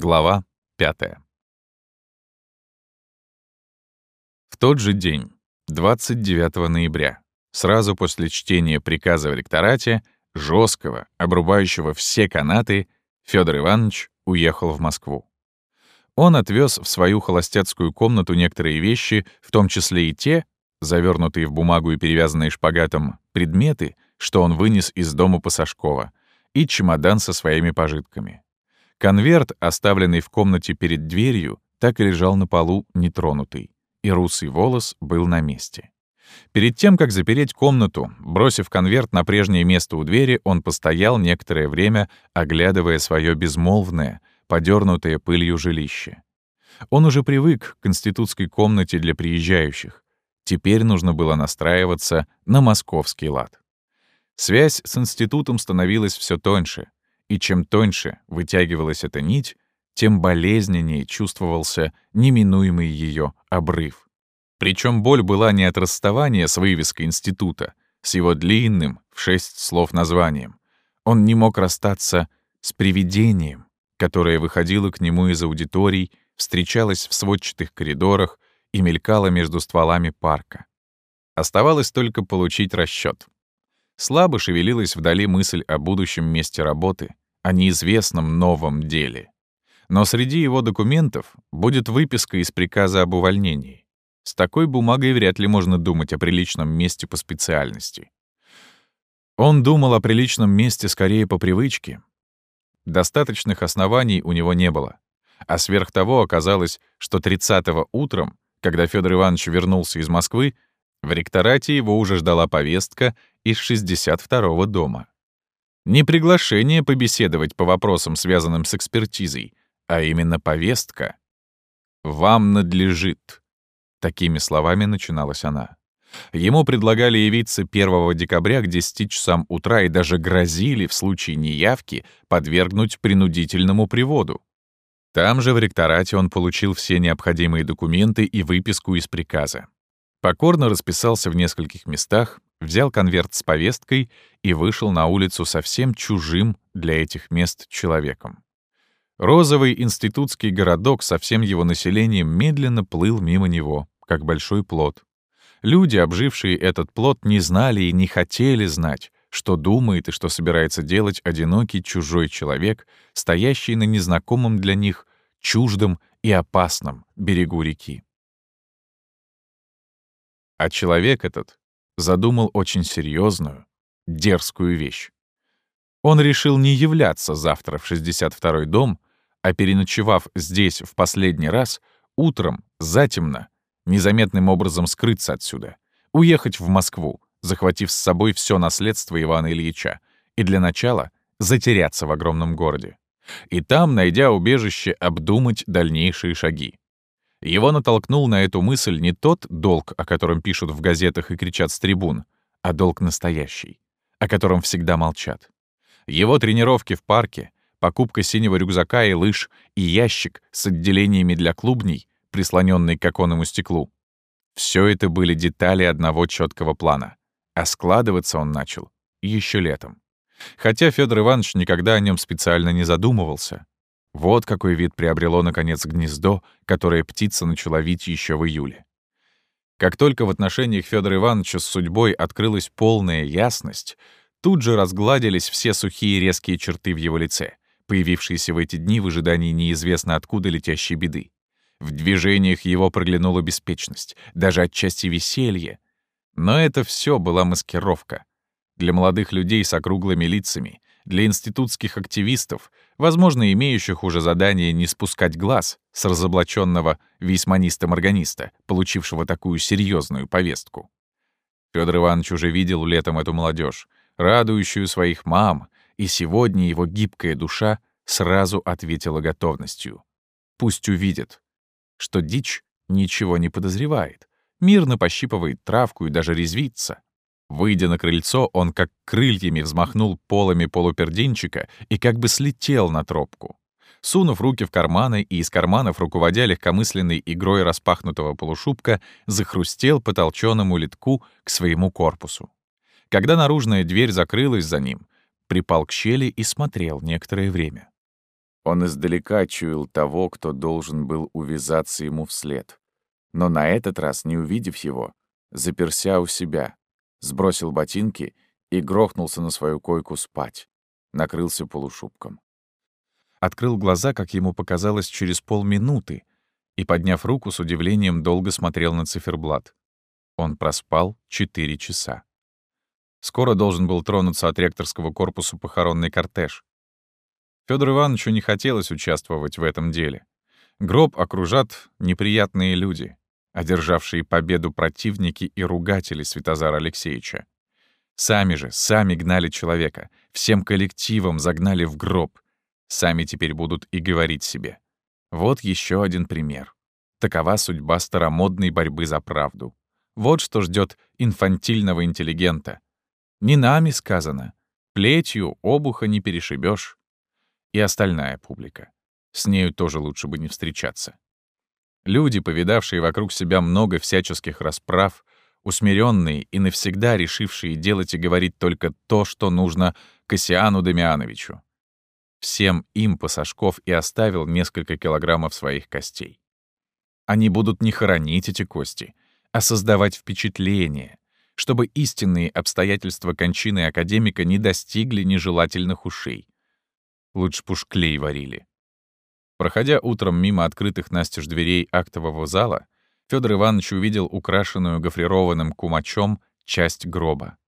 Глава 5. В тот же день, 29 ноября, сразу после чтения приказа в ректорате, жесткого, обрубающего все канаты, Федор Иванович уехал в Москву. Он отвез в свою холостяцкую комнату некоторые вещи, в том числе и те, завернутые в бумагу и перевязанные шпагатом, предметы, что он вынес из дома Пасашкова, и чемодан со своими пожитками. Конверт, оставленный в комнате перед дверью, так и лежал на полу нетронутый, и русый волос был на месте. Перед тем, как запереть комнату, бросив конверт на прежнее место у двери, он постоял некоторое время, оглядывая свое безмолвное, подернутое пылью жилище. Он уже привык к институтской комнате для приезжающих. Теперь нужно было настраиваться на московский лад. Связь с институтом становилась все тоньше, и чем тоньше вытягивалась эта нить, тем болезненнее чувствовался неминуемый ее обрыв. Причем боль была не от расставания с вывеской института, с его длинным, в шесть слов названием. Он не мог расстаться с привидением, которое выходило к нему из аудиторий, встречалось в сводчатых коридорах и мелькало между стволами парка. Оставалось только получить расчет. Слабо шевелилась вдали мысль о будущем месте работы, о неизвестном новом деле. Но среди его документов будет выписка из приказа об увольнении. С такой бумагой вряд ли можно думать о приличном месте по специальности. Он думал о приличном месте скорее по привычке. Достаточных оснований у него не было. А сверх того оказалось, что 30-го утром, когда Федор Иванович вернулся из Москвы, в ректорате его уже ждала повестка из 62-го дома. Не приглашение побеседовать по вопросам, связанным с экспертизой, а именно повестка. «Вам надлежит». Такими словами начиналась она. Ему предлагали явиться 1 декабря к 10 часам утра и даже грозили в случае неявки подвергнуть принудительному приводу. Там же в ректорате он получил все необходимые документы и выписку из приказа. Покорно расписался в нескольких местах, взял конверт с повесткой и вышел на улицу совсем чужим для этих мест человеком. Розовый институтский городок со всем его населением медленно плыл мимо него, как большой плод. Люди, обжившие этот плод, не знали и не хотели знать, что думает и что собирается делать одинокий чужой человек, стоящий на незнакомом для них, чуждом и опасном берегу реки. А человек этот задумал очень серьезную, дерзкую вещь. Он решил не являться завтра в 62-й дом, а переночевав здесь в последний раз, утром, затемно, незаметным образом скрыться отсюда, уехать в Москву, захватив с собой все наследство Ивана Ильича, и для начала затеряться в огромном городе. И там, найдя убежище, обдумать дальнейшие шаги. Его натолкнул на эту мысль не тот долг, о котором пишут в газетах и кричат с трибун, а долг настоящий, о котором всегда молчат. Его тренировки в парке, покупка синего рюкзака и лыж и ящик с отделениями для клубней, прислоненный к оконному стеклу. Все это были детали одного четкого плана. А складываться он начал еще летом. Хотя Федор Иванович никогда о нем специально не задумывался. Вот какой вид приобрело, наконец, гнездо, которое птица начала вить еще в июле. Как только в отношениях Федора Ивановича с судьбой открылась полная ясность, тут же разгладились все сухие резкие черты в его лице, появившиеся в эти дни в ожидании неизвестно откуда летящей беды. В движениях его проглянула беспечность, даже отчасти веселье. Но это все была маскировка. Для молодых людей с округлыми лицами, для институтских активистов, возможно, имеющих уже задание не спускать глаз с разоблаченного вейсманиста-морганиста, получившего такую серьезную повестку. Федор Иванович уже видел летом эту молодежь, радующую своих мам, и сегодня его гибкая душа сразу ответила готовностью. Пусть увидит, что дичь ничего не подозревает, мирно пощипывает травку и даже резвится, Выйдя на крыльцо, он как крыльями взмахнул полами полупердинчика и как бы слетел на тропку. Сунув руки в карманы и из карманов, руководя легкомысленной игрой распахнутого полушубка, захрустел по толчёному литку к своему корпусу. Когда наружная дверь закрылась за ним, припал к щели и смотрел некоторое время. Он издалека чуял того, кто должен был увязаться ему вслед. Но на этот раз, не увидев его, заперся у себя, сбросил ботинки и грохнулся на свою койку спать. Накрылся полушубком. Открыл глаза, как ему показалось, через полминуты, и, подняв руку, с удивлением долго смотрел на циферблат. Он проспал четыре часа. Скоро должен был тронуться от ректорского корпуса похоронный кортеж. Федору Ивановичу не хотелось участвовать в этом деле. Гроб окружат неприятные люди, одержавшие победу противники и ругатели Святозара Алексеевича. Сами же, сами гнали человека, всем коллективом загнали в гроб. Сами теперь будут и говорить себе. Вот еще один пример. Такова судьба старомодной борьбы за правду. Вот что ждет инфантильного интеллигента. Не нами сказано. Плетью обуха не перешибешь и остальная публика. С нею тоже лучше бы не встречаться. Люди, повидавшие вокруг себя много всяческих расправ, усмиренные и навсегда решившие делать и говорить только то, что нужно Кассиану Дамиановичу. Всем им Пасашков и оставил несколько килограммов своих костей. Они будут не хоронить эти кости, а создавать впечатление, чтобы истинные обстоятельства кончины академика не достигли нежелательных ушей, Лучше б уж клей варили. Проходя утром мимо открытых настежь дверей актового зала, Федор Иванович увидел украшенную гофрированным кумачом часть гроба.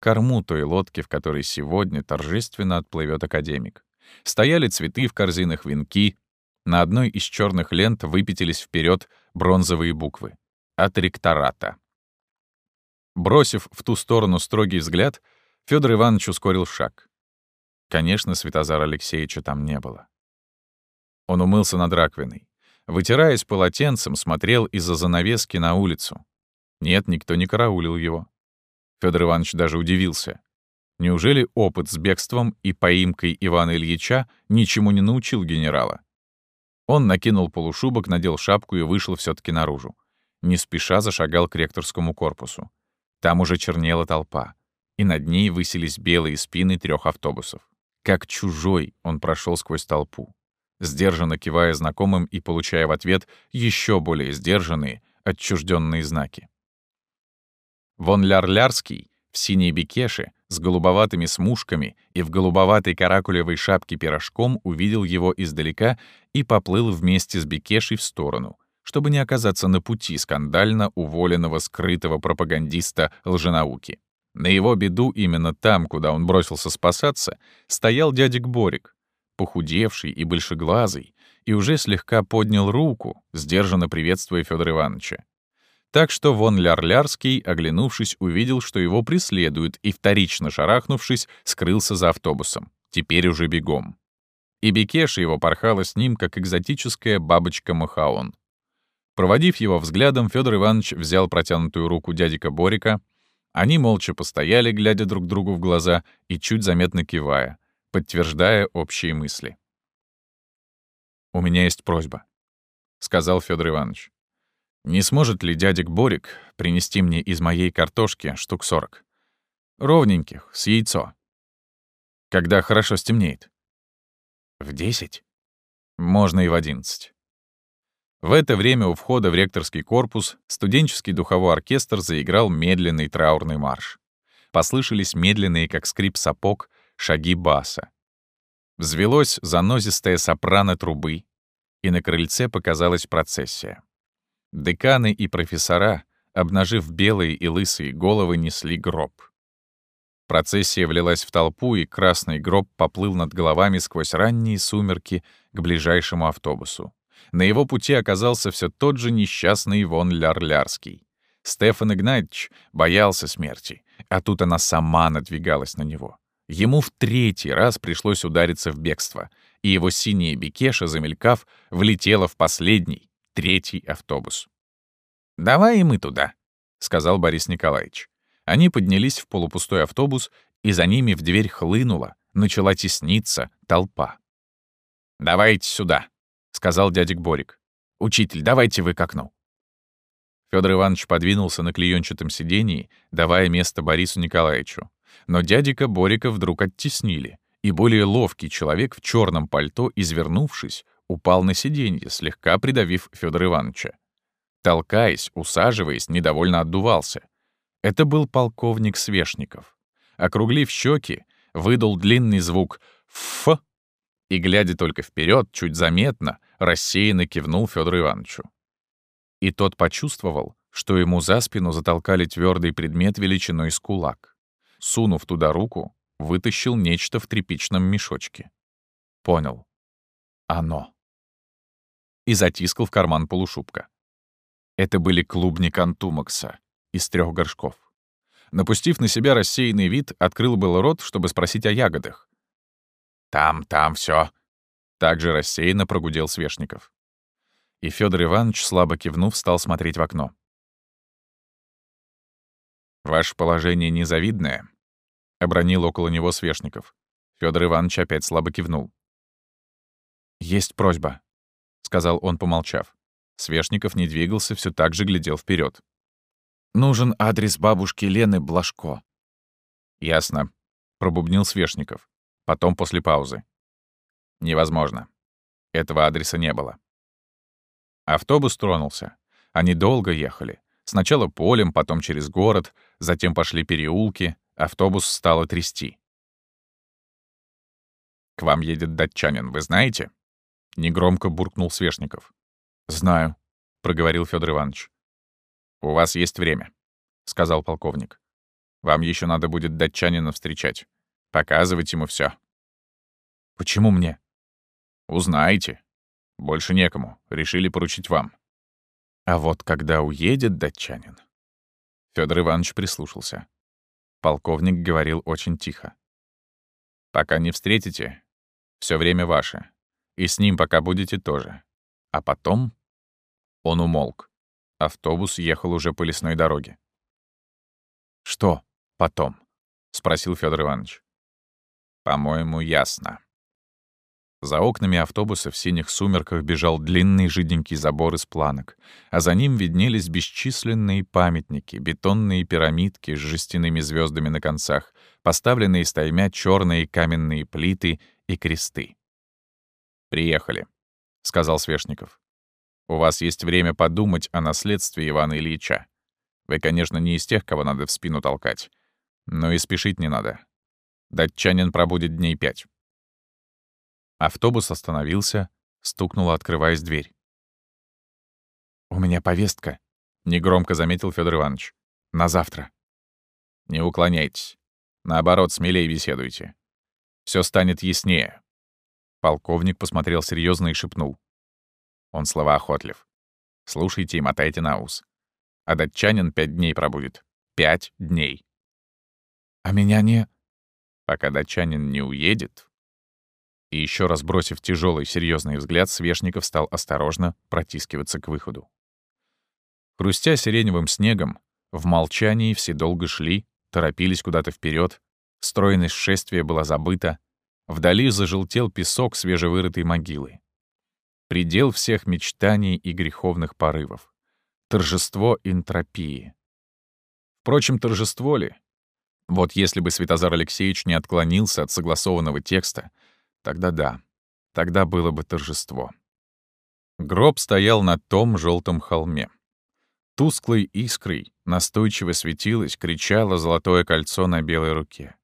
Корму той лодки, в которой сегодня торжественно отплывет академик. Стояли цветы в корзинах венки. На одной из черных лент выпятились вперед бронзовые буквы. От ректората. Бросив в ту сторону строгий взгляд, Федор Иванович ускорил шаг. Конечно, Светозара Алексеевича там не было. Он умылся над раковиной. Вытираясь полотенцем, смотрел из-за занавески на улицу. Нет, никто не караулил его. Федор Иванович даже удивился. Неужели опыт с бегством и поимкой Ивана Ильича ничему не научил генерала? Он накинул полушубок, надел шапку и вышел все таки наружу. Не спеша зашагал к ректорскому корпусу. Там уже чернела толпа, и над ней высились белые спины трех автобусов. Как чужой он прошел сквозь толпу, сдержанно кивая знакомым и получая в ответ еще более сдержанные, отчужденные знаки. Вон Ляр-Лярский в синей бикеше с голубоватыми смушками и в голубоватой каракулевой шапке пирожком увидел его издалека и поплыл вместе с бикешей в сторону, чтобы не оказаться на пути скандально уволенного скрытого пропагандиста лженауки. На его беду именно там, куда он бросился спасаться, стоял дядик Борик, похудевший и большеглазый, и уже слегка поднял руку, сдержанно приветствуя Федора Ивановича. Так что вон Ляр-Лярский, оглянувшись, увидел, что его преследуют, и, вторично шарахнувшись, скрылся за автобусом. Теперь уже бегом. И Бекеша его порхала с ним, как экзотическая бабочка Махаон. Проводив его взглядом, Федор Иванович взял протянутую руку дядика Борика, они молча постояли, глядя друг другу в глаза и чуть заметно кивая, подтверждая общие мысли. «У меня есть просьба», — сказал Федор Иванович. «Не сможет ли дядик Борик принести мне из моей картошки штук сорок? Ровненьких, с яйцо. Когда хорошо стемнеет?» «В десять?» «Можно и в одиннадцать». В это время у входа в ректорский корпус студенческий духовой оркестр заиграл медленный траурный марш. Послышались медленные, как скрип сапог, шаги баса. Взвелось занозистое сопрано трубы, и на крыльце показалась процессия. Деканы и профессора, обнажив белые и лысые головы, несли гроб. Процессия влилась в толпу, и красный гроб поплыл над головами сквозь ранние сумерки к ближайшему автобусу. На его пути оказался все тот же несчастный Ивон Ляр-Лярский. Стефан Игнатьевич боялся смерти, а тут она сама надвигалась на него. Ему в третий раз пришлось удариться в бегство, и его синяя бикеша, замелькав, влетела в последний, третий автобус. «Давай и мы туда», — сказал Борис Николаевич. Они поднялись в полупустой автобус, и за ними в дверь хлынула, начала тесниться толпа. «Давайте сюда», — сказал дядик Борик. «Учитель, давайте вы к окну». Федор Иванович подвинулся на клеенчатом сидении, давая место Борису Николаевичу. Но дядика Борика вдруг оттеснили, и более ловкий человек в черном пальто, извернувшись, упал на сиденье, слегка придавив Федора Ивановича. Толкаясь, усаживаясь, недовольно отдувался. Это был полковник Свешников. Округлив щеки, выдал длинный звук «ф» и, глядя только вперед, чуть заметно, рассеянно кивнул Федору Ивановичу. И тот почувствовал, что ему за спину затолкали твердый предмет величиной с кулак. Сунув туда руку, вытащил нечто в тряпичном мешочке. Понял. Оно. И затискал в карман полушубка. Это были клубни кантумакса из трех горшков. Напустив на себя рассеянный вид, открыл был рот, чтобы спросить о ягодах. «Там, там все. Также рассеянно прогудел Свешников. И Федор Иванович, слабо кивнув, стал смотреть в окно. «Ваше положение незавидное», — обронил около него Свешников. Федор Иванович опять слабо кивнул. «Есть просьба», — сказал он, помолчав. Свешников не двигался, все так же глядел вперед. «Нужен адрес бабушки Лены Блажко». «Ясно», — пробубнил Свешников. Потом после паузы. «Невозможно. Этого адреса не было». Автобус тронулся. Они долго ехали. Сначала полем, потом через город, затем пошли переулки, автобус стало трясти. «К вам едет датчанин, вы знаете?» Негромко буркнул Свешников. «Знаю», — проговорил Федор Иванович. «У вас есть время», — сказал полковник. «Вам еще надо будет датчанина встречать. Показывать ему все. «Почему мне?» «Узнаете. Больше некому. Решили поручить вам». А вот когда уедет датчанин... Федор Иванович прислушался. Полковник говорил очень тихо. «Пока не встретите, все время ваше. И с ним пока будете тоже. А потом...» Он умолк. Автобус ехал уже по лесной дороге. «Что потом?» — спросил Федор Иванович. «По-моему, ясно». За окнами автобуса в синих сумерках бежал длинный жиденький забор из планок, а за ним виднелись бесчисленные памятники, бетонные пирамидки с жестяными звездами на концах, поставленные стаймя черные каменные плиты и кресты. «Приехали», — сказал Свешников. «У вас есть время подумать о наследстве Ивана Ильича. Вы, конечно, не из тех, кого надо в спину толкать, но и спешить не надо. Датчанин пробудет дней пять». Автобус остановился, стукнула, открываясь дверь. «У меня повестка», — негромко заметил Федор Иванович. «На завтра». «Не уклоняйтесь. Наоборот, смелее беседуйте. Все станет яснее». Полковник посмотрел серьезно и шепнул. Он слова охотлив. «Слушайте и мотайте на ус. А датчанин пять дней пробудет. Пять дней». «А меня не...» «Пока датчанин не уедет, и еще раз бросив тяжелый серьезный взгляд, Свешников стал осторожно протискиваться к выходу. Хрустя сиреневым снегом, в молчании все долго шли, торопились куда-то вперед, стройность шествия была забыта, вдали зажелтел песок свежевырытой могилы. Предел всех мечтаний и греховных порывов. Торжество энтропии. Впрочем, торжество ли? Вот если бы Святозар Алексеевич не отклонился от согласованного текста, Тогда да. Тогда было бы торжество. Гроб стоял на том желтом холме. Тусклой искрой настойчиво светилось, кричало золотое кольцо на белой руке.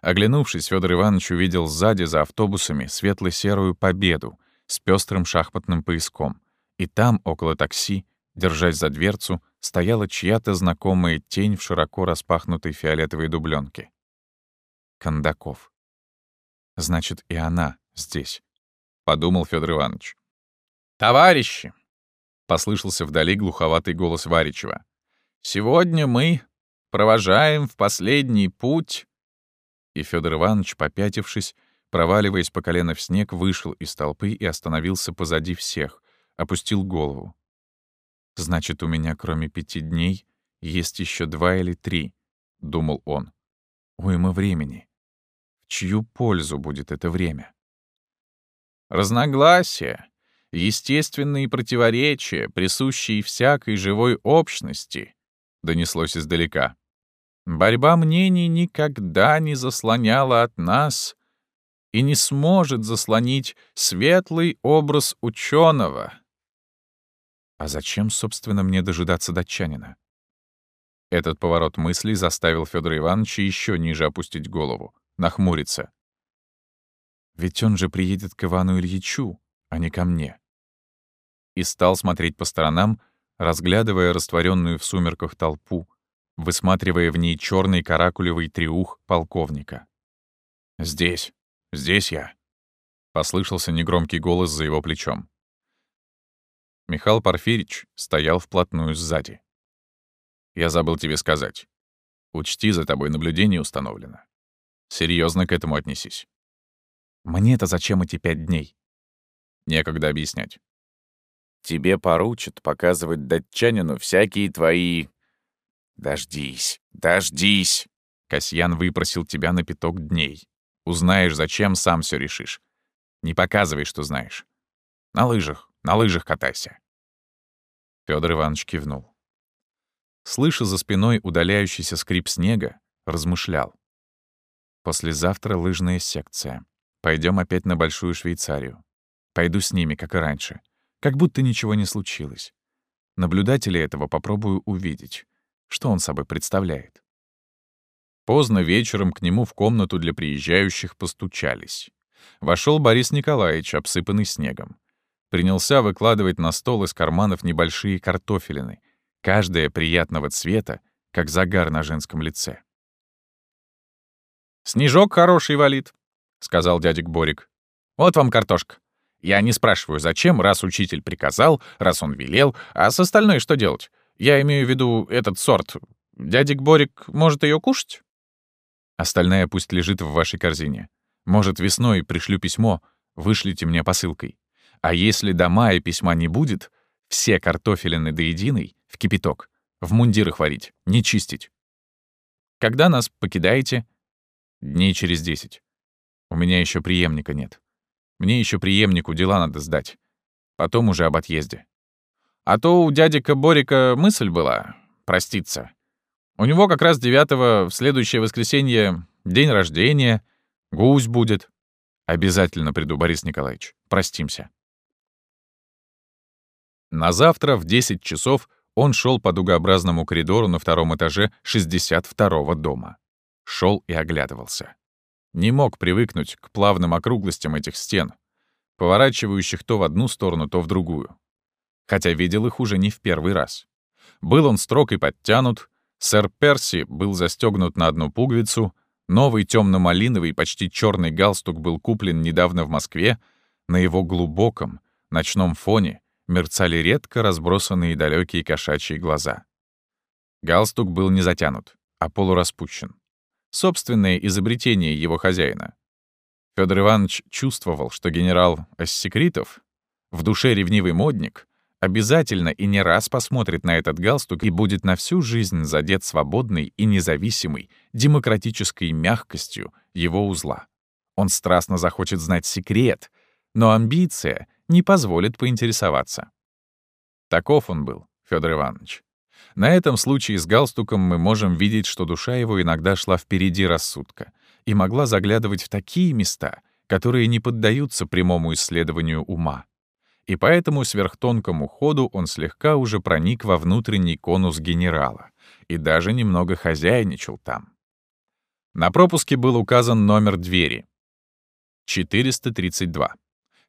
Оглянувшись, Федор Иванович увидел сзади за автобусами светло-серую победу с пестрым шахматным пояском. И там, около такси, держась за дверцу, стояла чья-то знакомая тень в широко распахнутой фиолетовой дубленке. Кондаков. Значит, и она здесь, — подумал Федор Иванович. «Товарищи!» — послышался вдали глуховатый голос Варичева. «Сегодня мы провожаем в последний путь...» И Федор Иванович, попятившись, проваливаясь по колено в снег, вышел из толпы и остановился позади всех, опустил голову. «Значит, у меня кроме пяти дней есть еще два или три», — думал он. «Уйма времени чью пользу будет это время? Разногласия, естественные противоречия, присущие всякой живой общности, донеслось издалека. Борьба мнений никогда не заслоняла от нас и не сможет заслонить светлый образ ученого. А зачем, собственно, мне дожидаться датчанина? Этот поворот мыслей заставил Федора Ивановича еще ниже опустить голову, нахмуриться. Ведь он же приедет к Ивану Ильичу, а не ко мне. И стал смотреть по сторонам, разглядывая растворенную в сумерках толпу, высматривая в ней черный каракулевый триух полковника. «Здесь, здесь я», — послышался негромкий голос за его плечом. Михаил Порфирич стоял вплотную сзади. «Я забыл тебе сказать. Учти, за тобой наблюдение установлено. Серьезно к этому отнесись». «Мне-то зачем эти пять дней?» Некогда объяснять. Тебе поручат показывать датчанину всякие твои... Дождись, дождись. Касьян выпросил тебя на пяток дней. Узнаешь, зачем, сам все решишь. Не показывай, что знаешь. На лыжах, на лыжах катайся. Федор Иванович кивнул. Слыша за спиной удаляющийся скрип снега, размышлял. Послезавтра лыжная секция. Пойдем опять на Большую Швейцарию. Пойду с ними, как и раньше. Как будто ничего не случилось. Наблюдателя этого попробую увидеть. Что он собой представляет? Поздно вечером к нему в комнату для приезжающих постучались. Вошел Борис Николаевич, обсыпанный снегом. Принялся выкладывать на стол из карманов небольшие картофелины, каждая приятного цвета, как загар на женском лице. «Снежок хороший валит», — сказал дядик Борик. «Вот вам картошка. Я не спрашиваю, зачем, раз учитель приказал, раз он велел, а с остальной что делать? Я имею в виду этот сорт. Дядик Борик может ее кушать? Остальная пусть лежит в вашей корзине. Может, весной пришлю письмо, вышлите мне посылкой. А если до мая письма не будет, все картофелины до единой в кипяток, в мундирах варить, не чистить. Когда нас покидаете? Дней через десять. У меня еще преемника нет. Мне еще преемнику дела надо сдать. Потом уже об отъезде. А то у дядика Борика мысль была проститься. У него как раз девятого в следующее воскресенье день рождения, гусь будет. Обязательно приду, Борис Николаевич. Простимся. На завтра в 10 часов он шел по дугообразному коридору на втором этаже 62-го дома. Шел и оглядывался. Не мог привыкнуть к плавным округлостям этих стен, поворачивающих то в одну сторону, то в другую. Хотя видел их уже не в первый раз. Был он строг и подтянут, сэр Перси был застегнут на одну пуговицу, новый темно-малиновый, почти черный галстук был куплен недавно в Москве, на его глубоком, ночном фоне мерцали редко разбросанные далекие кошачьи глаза. Галстук был не затянут, а полураспущен собственное изобретение его хозяина. Федор Иванович чувствовал, что генерал Ассекритов, в душе ревнивый модник, обязательно и не раз посмотрит на этот галстук и будет на всю жизнь задет свободной и независимой демократической мягкостью его узла. Он страстно захочет знать секрет, но амбиция не позволит поинтересоваться. Таков он был, Федор Иванович. На этом случае с галстуком мы можем видеть, что душа его иногда шла впереди рассудка и могла заглядывать в такие места, которые не поддаются прямому исследованию ума. И поэтому сверхтонкому ходу он слегка уже проник во внутренний конус генерала и даже немного хозяйничал там. На пропуске был указан номер двери. 432.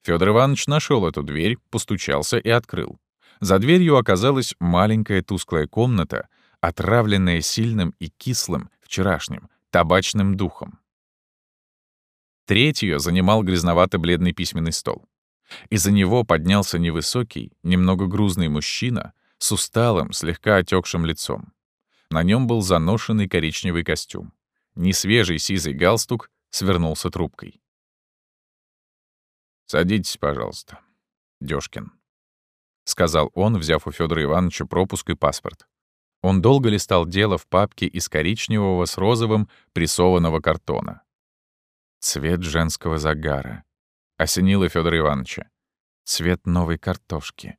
Федор Иванович нашел эту дверь, постучался и открыл. За дверью оказалась маленькая тусклая комната, отравленная сильным и кислым, вчерашним, табачным духом. Третью занимал грязновато-бледный письменный стол. Из-за него поднялся невысокий, немного грузный мужчина с усталым, слегка отекшим лицом. На нем был заношенный коричневый костюм. Несвежий сизый галстук свернулся трубкой. «Садитесь, пожалуйста, Дёшкин», — сказал он, взяв у Федора Ивановича пропуск и паспорт. Он долго листал дело в папке из коричневого с розовым прессованного картона. Цвет женского загара. Осенило Федора Ивановича. Цвет новой картошки.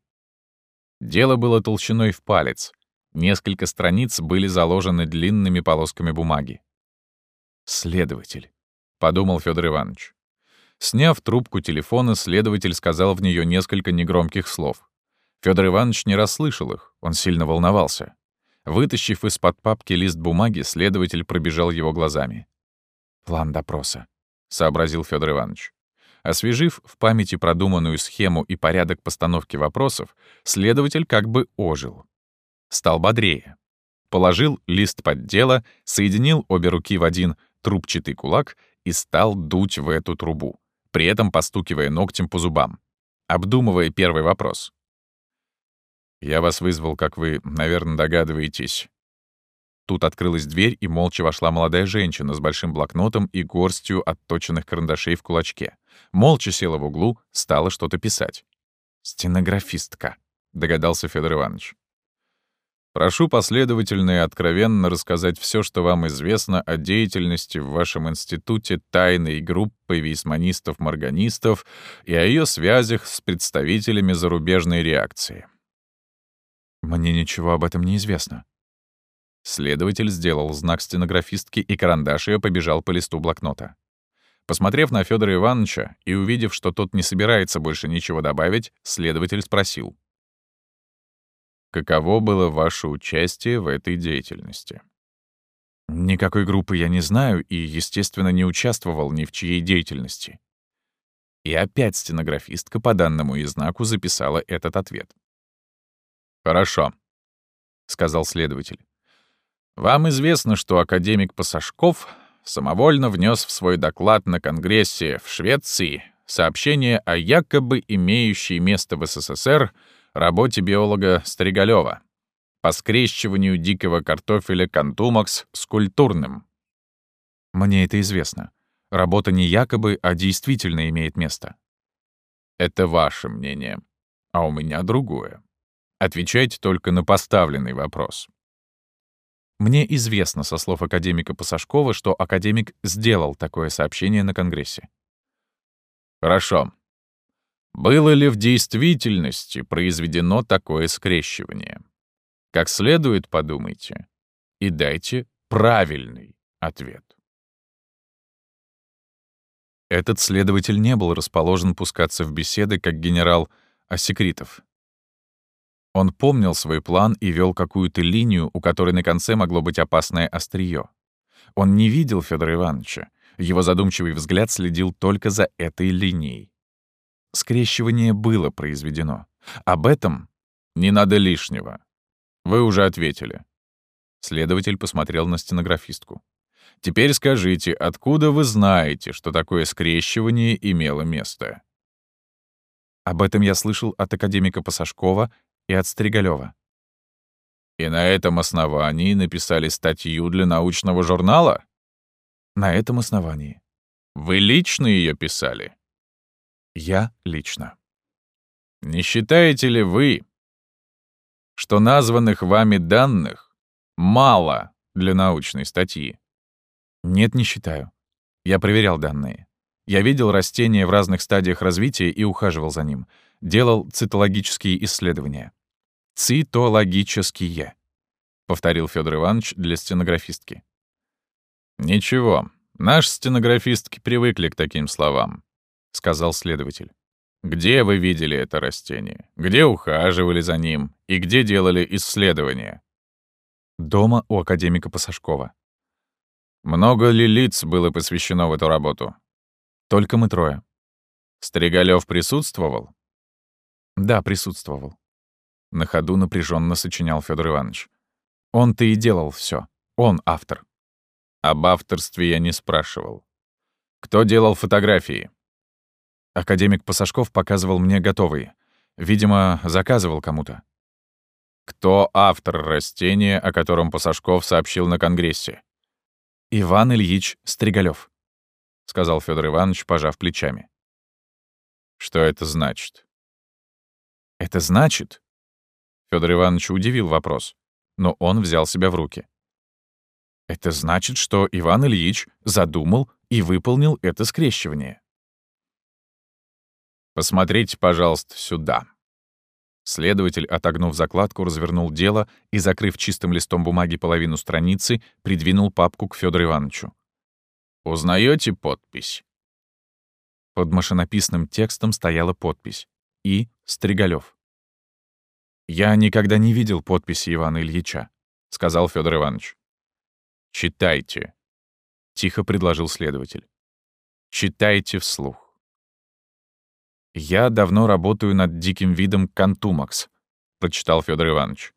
Дело было толщиной в палец. Несколько страниц были заложены длинными полосками бумаги. «Следователь», — подумал Федор Иванович. Сняв трубку телефона, следователь сказал в нее несколько негромких слов. Федор Иванович не расслышал их, он сильно волновался. Вытащив из-под папки лист бумаги, следователь пробежал его глазами. «План допроса», — сообразил Федор Иванович. Освежив в памяти продуманную схему и порядок постановки вопросов, следователь как бы ожил. Стал бодрее. Положил лист под дело, соединил обе руки в один трубчатый кулак и стал дуть в эту трубу, при этом постукивая ногтем по зубам, обдумывая первый вопрос. «Я вас вызвал, как вы, наверное, догадываетесь». Тут открылась дверь, и молча вошла молодая женщина с большим блокнотом и горстью отточенных карандашей в кулачке. Молча села в углу, стала что-то писать. «Стенографистка», — догадался Федор Иванович. Прошу последовательно и откровенно рассказать все, что вам известно о деятельности в вашем институте тайной группы вейсманистов-морганистов и о ее связях с представителями зарубежной реакции. Мне ничего об этом не известно. Следователь сделал знак стенографистки, и карандаш ее побежал по листу блокнота. Посмотрев на Федора Ивановича и увидев, что тот не собирается больше ничего добавить, следователь спросил. «Каково было ваше участие в этой деятельности?» «Никакой группы я не знаю и, естественно, не участвовал ни в чьей деятельности». И опять стенографистка по данному и знаку записала этот ответ. «Хорошо», — сказал следователь. «Вам известно, что академик Пасашков самовольно внес в свой доклад на Конгрессе в Швеции сообщение о якобы имеющей место в СССР работе биолога Стригалева по скрещиванию дикого картофеля контумакс с культурным. Мне это известно. Работа не якобы, а действительно имеет место. Это ваше мнение, а у меня другое. Отвечайте только на поставленный вопрос. Мне известно со слов академика Пасашкова, что академик сделал такое сообщение на Конгрессе. Хорошо. Было ли в действительности произведено такое скрещивание? Как следует подумайте и дайте правильный ответ. Этот следователь не был расположен пускаться в беседы, как генерал Осекритов. Он помнил свой план и вел какую-то линию, у которой на конце могло быть опасное острие. Он не видел Федора Ивановича. Его задумчивый взгляд следил только за этой линией. Скрещивание было произведено. Об этом не надо лишнего. Вы уже ответили. Следователь посмотрел на стенографистку. Теперь скажите, откуда вы знаете, что такое скрещивание имело место? Об этом я слышал от академика Пасашкова и от Стригалева. И на этом основании написали статью для научного журнала? На этом основании. Вы лично ее писали? Я лично. Не считаете ли вы, что названных вами данных мало для научной статьи? Нет, не считаю. Я проверял данные. Я видел растение в разных стадиях развития и ухаживал за ним. Делал цитологические исследования. «Цитологические», — повторил Федор Иванович для стенографистки. «Ничего, наши стенографистки привыкли к таким словам», — сказал следователь. «Где вы видели это растение? Где ухаживали за ним? И где делали исследования?» «Дома у академика Пасашкова». «Много ли лиц было посвящено в эту работу?» «Только мы трое». «Стригалёв присутствовал?» «Да, присутствовал». На ходу напряженно сочинял Федор Иванович. Он-то и делал все. Он автор. Об авторстве я не спрашивал. Кто делал фотографии? Академик Пасашков показывал мне готовые. Видимо, заказывал кому-то. Кто автор растения, о котором Пасашков сообщил на Конгрессе? Иван Ильич Стригалев, сказал Федор Иванович, пожав плечами. Что это значит? Это значит, Федор Иванович удивил вопрос, но он взял себя в руки. Это значит, что Иван Ильич задумал и выполнил это скрещивание. «Посмотрите, пожалуйста, сюда». Следователь, отогнув закладку, развернул дело и, закрыв чистым листом бумаги половину страницы, придвинул папку к Федору Ивановичу. «Узнаете подпись?» Под машинописным текстом стояла подпись «И. Стригалев». «Я никогда не видел подписи Ивана Ильича», — сказал Федор Иванович. «Читайте», — тихо предложил следователь. «Читайте вслух». «Я давно работаю над диким видом Кантумакс», — прочитал Федор Иванович.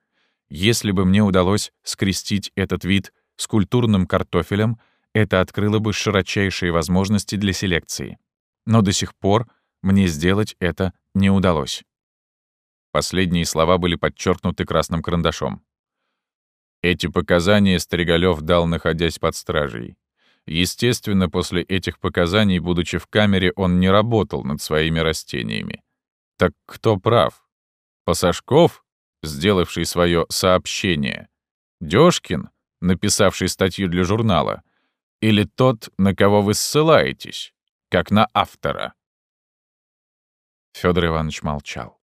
«Если бы мне удалось скрестить этот вид с культурным картофелем, это открыло бы широчайшие возможности для селекции. Но до сих пор мне сделать это не удалось». Последние слова были подчеркнуты красным карандашом. Эти показания Стригалев дал, находясь под стражей. Естественно, после этих показаний, будучи в камере, он не работал над своими растениями. Так кто прав? Пасашков, сделавший свое сообщение? Дёшкин, написавший статью для журнала? Или тот, на кого вы ссылаетесь, как на автора? Федор Иванович молчал.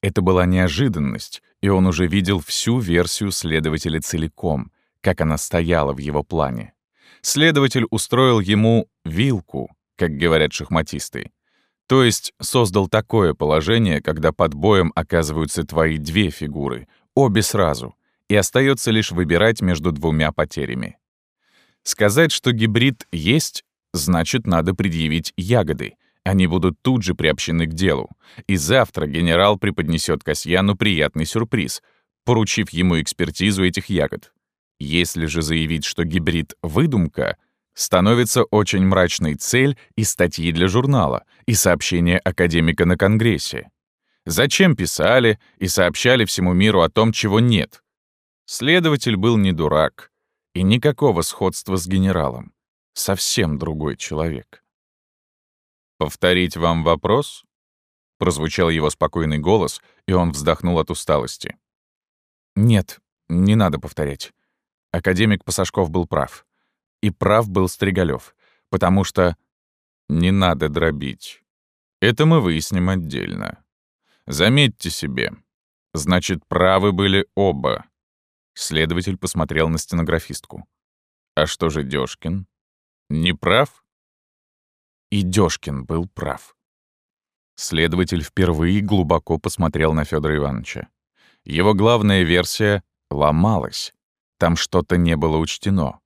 Это была неожиданность, и он уже видел всю версию следователя целиком, как она стояла в его плане. Следователь устроил ему вилку, как говорят шахматисты. То есть создал такое положение, когда под боем оказываются твои две фигуры, обе сразу, и остается лишь выбирать между двумя потерями. Сказать, что гибрид есть, значит, надо предъявить ягоды — они будут тут же приобщены к делу. И завтра генерал преподнесет Касьяну приятный сюрприз, поручив ему экспертизу этих ягод. Если же заявить, что гибрид — выдумка, становится очень мрачной цель и статьи для журнала, и сообщения академика на Конгрессе. Зачем писали и сообщали всему миру о том, чего нет? Следователь был не дурак, и никакого сходства с генералом. Совсем другой человек. «Повторить вам вопрос?» Прозвучал его спокойный голос, и он вздохнул от усталости. «Нет, не надо повторять. Академик Пасашков был прав. И прав был Стригалев, потому что... Не надо дробить. Это мы выясним отдельно. Заметьте себе. Значит, правы были оба. Следователь посмотрел на стенографистку. А что же Дёшкин? Не прав? И Дёшкин был прав. Следователь впервые глубоко посмотрел на Федора Ивановича. Его главная версия ломалась. Там что-то не было учтено.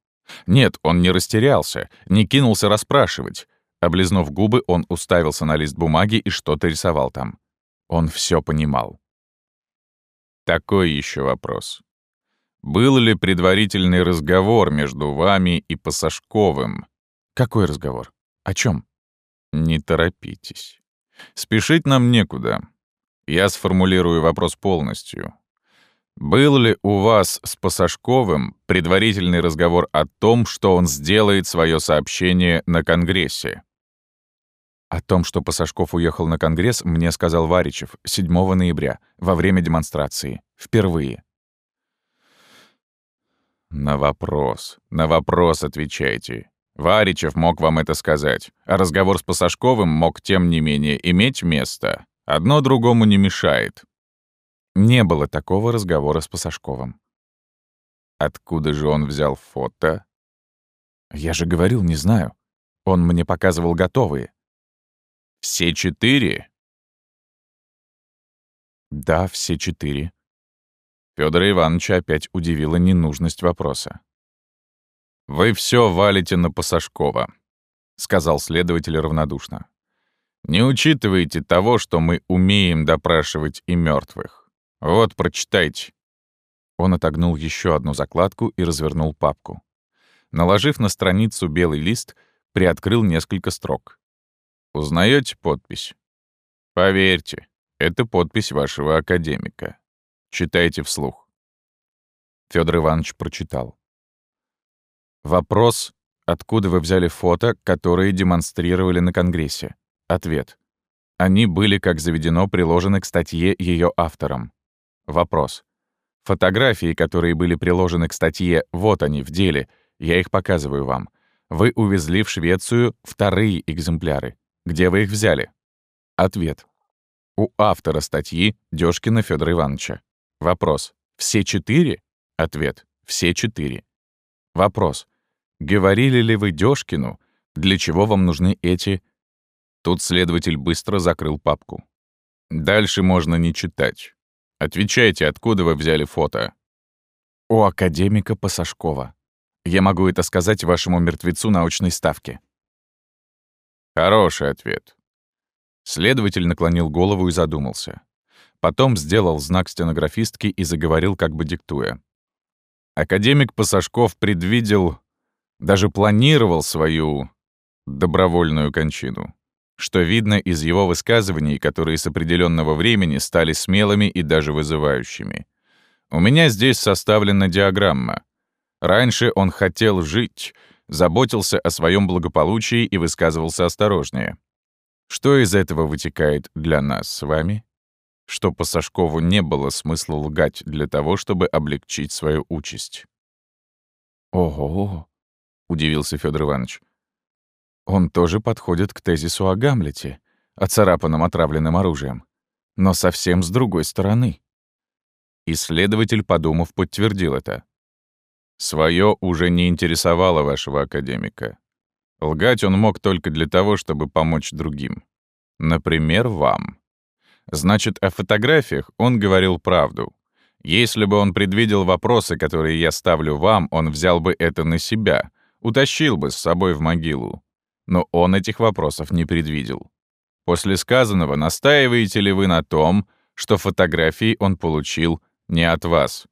Нет, он не растерялся, не кинулся расспрашивать. Облизнув губы, он уставился на лист бумаги и что-то рисовал там. Он все понимал. Такой еще вопрос. Был ли предварительный разговор между вами и Пасашковым? Какой разговор? О чем? Не торопитесь. Спешить нам некуда. Я сформулирую вопрос полностью. Был ли у вас с Пасашковым предварительный разговор о том, что он сделает свое сообщение на Конгрессе? О том, что Пасашков уехал на Конгресс, мне сказал Варичев 7 ноября, во время демонстрации. Впервые. На вопрос, на вопрос отвечайте. Варичев мог вам это сказать, а разговор с Пасашковым мог, тем не менее, иметь место. Одно другому не мешает. Не было такого разговора с Пасашковым. Откуда же он взял фото? Я же говорил, не знаю. Он мне показывал готовые. Все четыре? Да, все четыре. Федора Ивановича опять удивила ненужность вопроса. «Вы все валите на Пасашкова», — сказал следователь равнодушно. «Не учитывайте того, что мы умеем допрашивать и мертвых. Вот, прочитайте». Он отогнул еще одну закладку и развернул папку. Наложив на страницу белый лист, приоткрыл несколько строк. «Узнаете подпись?» «Поверьте, это подпись вашего академика. Читайте вслух». Федор Иванович прочитал. Вопрос, откуда вы взяли фото, которые демонстрировали на Конгрессе? Ответ. Они были, как заведено, приложены к статье ее автором. Вопрос. Фотографии, которые были приложены к статье, вот они, в деле. Я их показываю вам. Вы увезли в Швецию вторые экземпляры. Где вы их взяли? Ответ. У автора статьи Дёшкина Федора Ивановича. Вопрос. Все четыре? Ответ. Все четыре. Вопрос. Говорили ли вы Дёшкину, Для чего вам нужны эти...» Тут следователь быстро закрыл папку. «Дальше можно не читать. Отвечайте, откуда вы взяли фото?» «У академика Пасашкова. Я могу это сказать вашему мертвецу на очной ставке». Хороший ответ. Следователь наклонил голову и задумался. Потом сделал знак стенографистки и заговорил, как бы диктуя. Академик Пасашков предвидел, даже планировал свою добровольную кончину, что видно из его высказываний, которые с определенного времени стали смелыми и даже вызывающими. У меня здесь составлена диаграмма. Раньше он хотел жить, заботился о своем благополучии и высказывался осторожнее. Что из этого вытекает для нас с вами? Что по Сашкову не было смысла лгать для того, чтобы облегчить свою участь. «Ого!» — удивился Федор Иванович. «Он тоже подходит к тезису о Гамлете, оцарапанном отравленным оружием, но совсем с другой стороны». Исследователь, подумав, подтвердил это. Своё уже не интересовало вашего академика. Лгать он мог только для того, чтобы помочь другим. Например, вам. Значит, о фотографиях он говорил правду. Если бы он предвидел вопросы, которые я ставлю вам, он взял бы это на себя, утащил бы с собой в могилу. Но он этих вопросов не предвидел. После сказанного настаиваете ли вы на том, что фотографии он получил не от вас?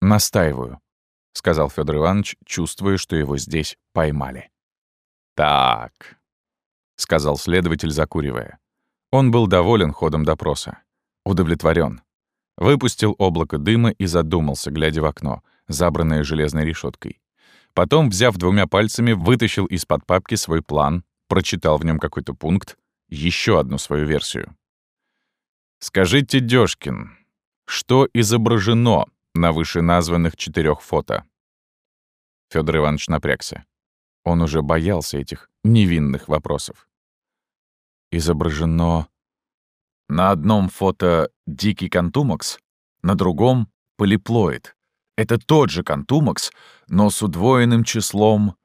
Настаиваю. — сказал Федор Иванович, чувствуя, что его здесь поймали. «Так», — сказал следователь, закуривая. Он был доволен ходом допроса. Удовлетворен. Выпустил облако дыма и задумался, глядя в окно, забранное железной решеткой. Потом, взяв двумя пальцами, вытащил из-под папки свой план, прочитал в нем какой-то пункт, еще одну свою версию. «Скажите, Дёшкин, что изображено на вышеназванных четырех фото. Федор Иванович напрягся. Он уже боялся этих невинных вопросов. Изображено... На одном фото дикий контумакс, на другом — полиплоид. Это тот же контумакс, но с удвоенным числом...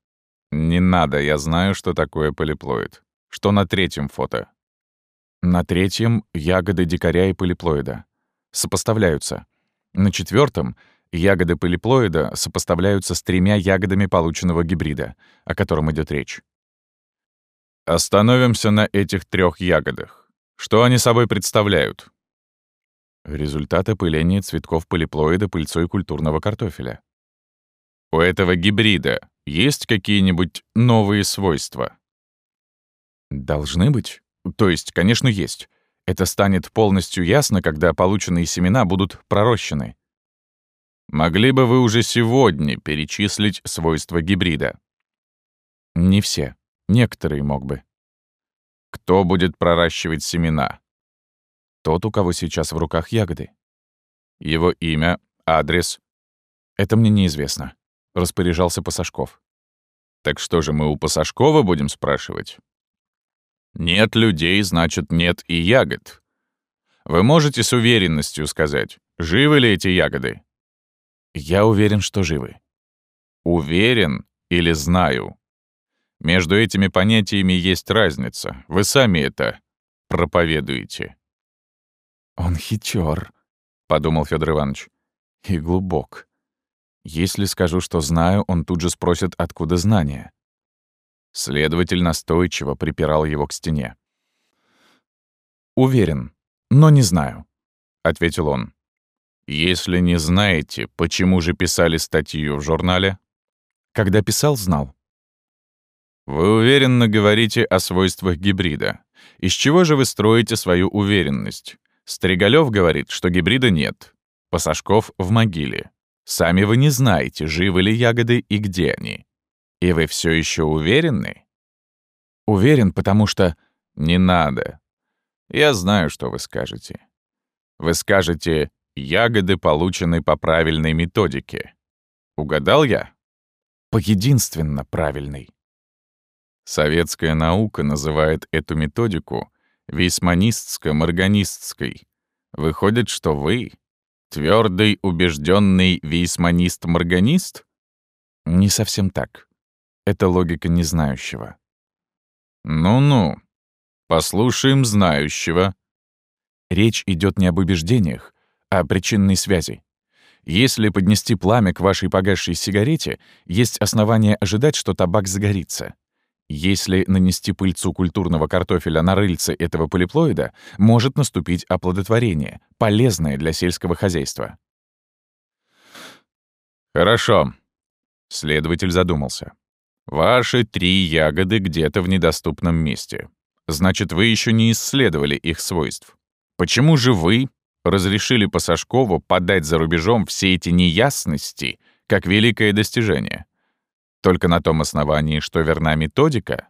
Не надо, я знаю, что такое полиплоид. Что на третьем фото? На третьем — ягоды дикаря и полиплоида. Сопоставляются. На четвертом ягоды полиплоида сопоставляются с тремя ягодами полученного гибрида, о котором идет речь. Остановимся на этих трех ягодах. Что они собой представляют? Результат опыления цветков полиплоида пыльцой культурного картофеля. У этого гибрида есть какие-нибудь новые свойства? Должны быть. То есть, конечно, есть. Это станет полностью ясно, когда полученные семена будут пророщены. Могли бы вы уже сегодня перечислить свойства гибрида? Не все. Некоторые мог бы. Кто будет проращивать семена? Тот, у кого сейчас в руках ягоды. Его имя, адрес. Это мне неизвестно. Распоряжался Пасашков. Так что же мы у Пасашкова будем спрашивать? Нет людей, значит, нет и ягод. Вы можете с уверенностью сказать, живы ли эти ягоды? Я уверен, что живы. Уверен или знаю? Между этими понятиями есть разница. Вы сами это проповедуете. Он хитер, подумал Федор Иванович, и глубок. Если скажу, что знаю, он тут же спросит, откуда знания. Следователь настойчиво припирал его к стене. «Уверен, но не знаю», — ответил он. «Если не знаете, почему же писали статью в журнале?» «Когда писал, знал». «Вы уверенно говорите о свойствах гибрида. Из чего же вы строите свою уверенность? Стригалев говорит, что гибрида нет. Пасашков в могиле. Сами вы не знаете, живы ли ягоды и где они. И вы все еще уверены? Уверен, потому что... Не надо. Я знаю, что вы скажете. Вы скажете, ягоды получены по правильной методике. Угадал я? По единственно правильной. Советская наука называет эту методику вейсманистско-морганистской. Выходит, что вы твердый убежденный вейсманист-морганист? Не совсем так. это логика незнающего. «Ну-ну, послушаем знающего». Речь идет не об убеждениях, а о причинной связи. Если поднести пламя к вашей погасшей сигарете, есть основания ожидать, что табак загорится. Если нанести пыльцу культурного картофеля на рыльце этого полиплоида, может наступить оплодотворение, полезное для сельского хозяйства. «Хорошо», — следователь задумался. «Ваши три ягоды где-то в недоступном месте. Значит, вы еще не исследовали их свойств. Почему же вы разрешили Пасашкову подать за рубежом все эти неясности как великое достижение?» Только на том основании, что верна методика?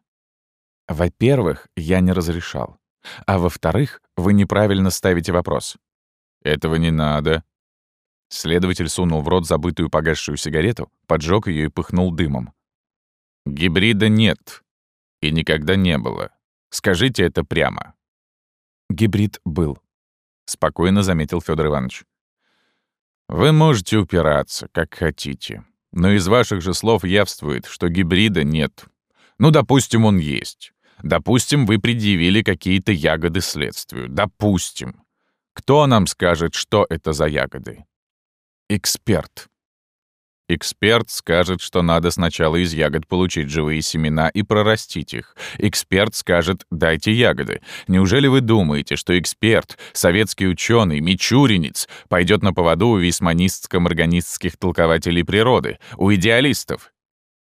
Во-первых, я не разрешал. А во-вторых, вы неправильно ставите вопрос. Этого не надо. Следователь сунул в рот забытую погасшую сигарету, поджег ее и пыхнул дымом. Гибрида нет. И никогда не было. Скажите это прямо. Гибрид был. Спокойно заметил Федор Иванович. Вы можете упираться, как хотите. Но из ваших же слов явствует, что гибрида нет. Ну, допустим, он есть. Допустим, вы предъявили какие-то ягоды следствию. Допустим. Кто нам скажет, что это за ягоды? Эксперт. Эксперт скажет, что надо сначала из ягод получить живые семена и прорастить их. Эксперт скажет «дайте ягоды». Неужели вы думаете, что эксперт, советский ученый, мичуринец, пойдет на поводу у висманистско-морганистских толкователей природы, у идеалистов?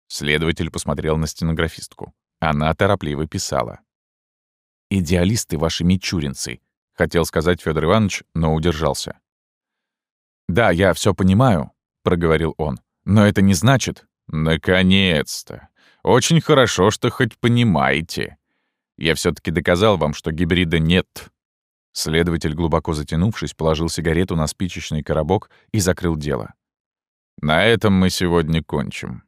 Следователь посмотрел на стенографистку. Она торопливо писала. «Идеалисты ваши мичуринцы», — хотел сказать Федор Иванович, но удержался. «Да, я все понимаю», — проговорил он. Но это не значит... Наконец-то! Очень хорошо, что хоть понимаете. Я все таки доказал вам, что гибрида нет. Следователь, глубоко затянувшись, положил сигарету на спичечный коробок и закрыл дело. На этом мы сегодня кончим.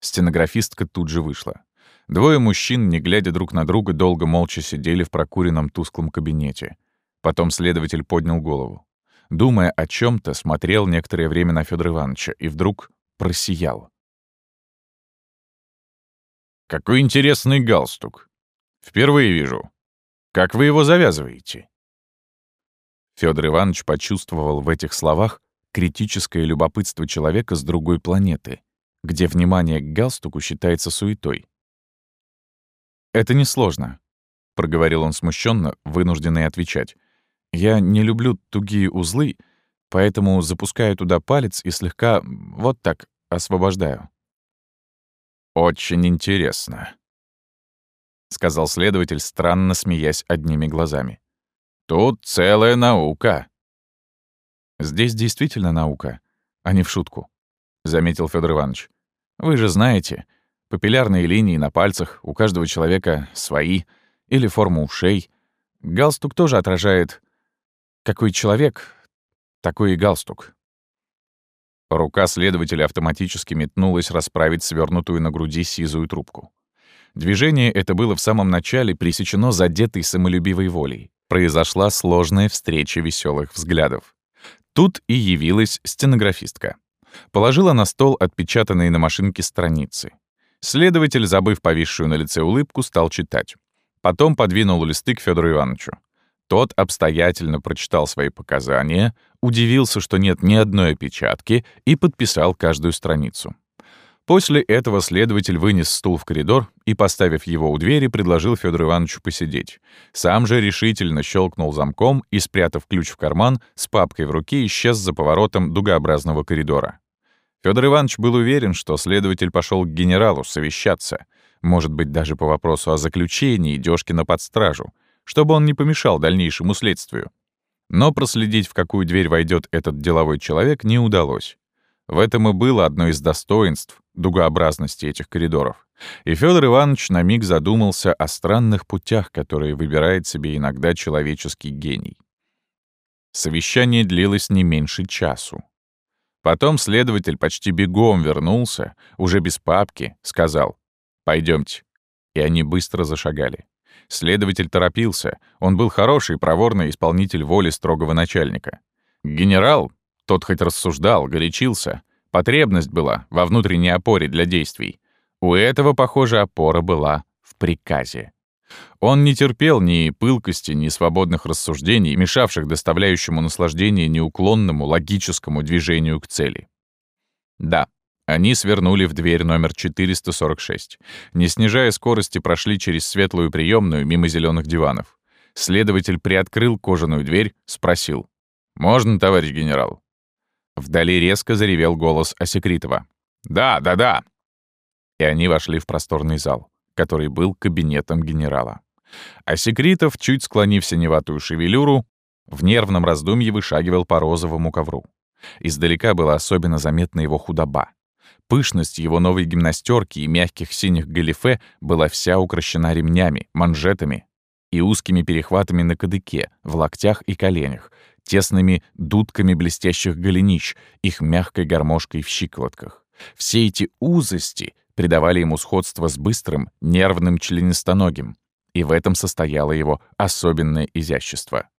Стенографистка тут же вышла. Двое мужчин, не глядя друг на друга, долго молча сидели в прокуренном тусклом кабинете. Потом следователь поднял голову думая о чем то смотрел некоторое время на Федора Ивановича и вдруг просиял. «Какой интересный галстук! Впервые вижу. Как вы его завязываете?» Федор Иванович почувствовал в этих словах критическое любопытство человека с другой планеты, где внимание к галстуку считается суетой. «Это несложно», — проговорил он смущенно, вынужденный отвечать. Я не люблю тугие узлы, поэтому запускаю туда палец и слегка вот так освобождаю. «Очень интересно», — сказал следователь, странно смеясь одними глазами. «Тут целая наука». «Здесь действительно наука, а не в шутку», — заметил Федор Иванович. «Вы же знаете, папиллярные линии на пальцах у каждого человека свои, или форма ушей. Галстук тоже отражает какой человек, такой и галстук. Рука следователя автоматически метнулась расправить свернутую на груди сизую трубку. Движение это было в самом начале пресечено задетой самолюбивой волей. Произошла сложная встреча веселых взглядов. Тут и явилась стенографистка. Положила на стол отпечатанные на машинке страницы. Следователь, забыв повисшую на лице улыбку, стал читать. Потом подвинул листы к Федору Ивановичу. Тот обстоятельно прочитал свои показания, удивился, что нет ни одной опечатки, и подписал каждую страницу. После этого следователь вынес стул в коридор и, поставив его у двери, предложил Федору Ивановичу посидеть. Сам же решительно щелкнул замком и, спрятав ключ в карман, с папкой в руке исчез за поворотом дугообразного коридора. Федор Иванович был уверен, что следователь пошел к генералу совещаться, может быть, даже по вопросу о заключении Дёшкина под стражу, чтобы он не помешал дальнейшему следствию. Но проследить, в какую дверь войдет этот деловой человек, не удалось. В этом и было одно из достоинств дугообразности этих коридоров. И Федор Иванович на миг задумался о странных путях, которые выбирает себе иногда человеческий гений. Совещание длилось не меньше часу. Потом следователь почти бегом вернулся, уже без папки, сказал «Пойдемте». И они быстро зашагали. Следователь торопился. Он был хороший, проворный исполнитель воли строгого начальника. Генерал, тот хоть рассуждал, горячился. Потребность была во внутренней опоре для действий. У этого, похоже, опора была в приказе. Он не терпел ни пылкости, ни свободных рассуждений, мешавших доставляющему наслаждение неуклонному логическому движению к цели. Да, они свернули в дверь номер 446. Не снижая скорости, прошли через светлую приемную мимо зеленых диванов. Следователь приоткрыл кожаную дверь, спросил. «Можно, товарищ генерал?» Вдали резко заревел голос Осекритова. «Да, да, да!» И они вошли в просторный зал, который был кабинетом генерала. Осекритов, чуть склонив синеватую шевелюру, в нервном раздумье вышагивал по розовому ковру. Издалека была особенно заметна его худоба. Пышность его новой гимнастерки и мягких синих галифе была вся укращена ремнями, манжетами и узкими перехватами на кадыке, в локтях и коленях, тесными дудками блестящих голенищ, их мягкой гармошкой в щиколотках. Все эти узости придавали ему сходство с быстрым, нервным членистоногим, и в этом состояло его особенное изящество.